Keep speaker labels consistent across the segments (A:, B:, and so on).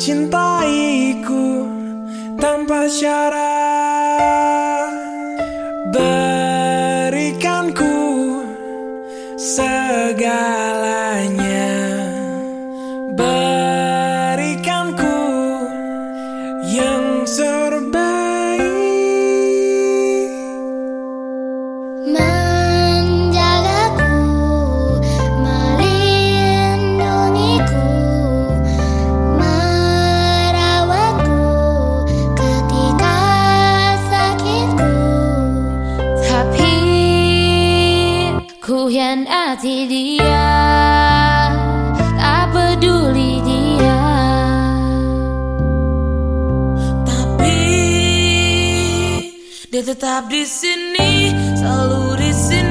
A: cintaiku tanpa syarat. Berikan
B: ku segalanya. Berikan ku yang serba dan hati dia Tak peduli dia
C: Tapi dia tetap di sini, selalu di sini.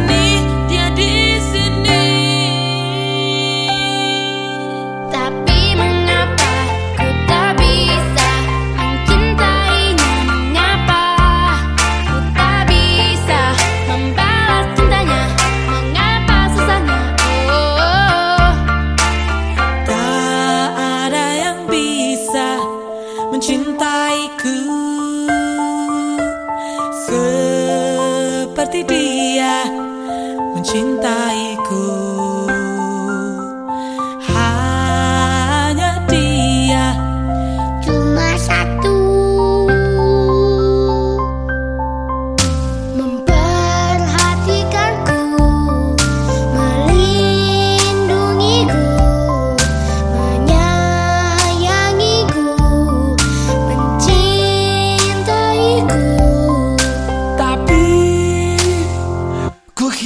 C: 心淡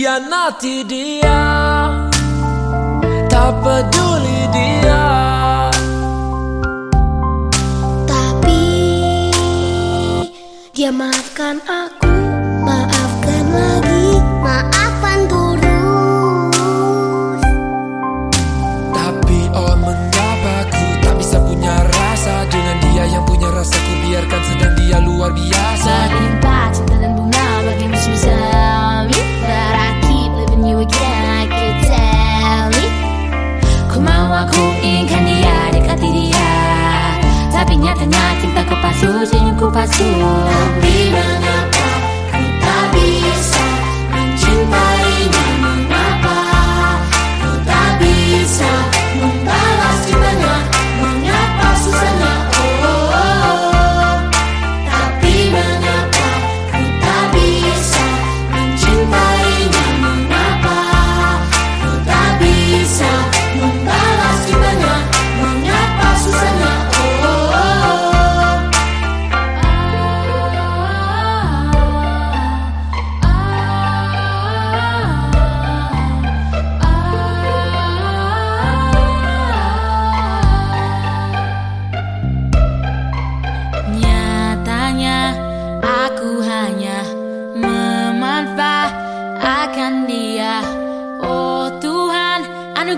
C: mengkhianati dia.
A: Tak peduli dia.
B: Tapi dia maafkan aku.
C: nyatanya cintaku palsu senyumku palsu.
B: Tapi mengapa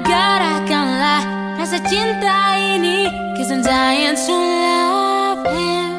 C: gerakkanlah rasa cinta ini Cause I'm dying to love him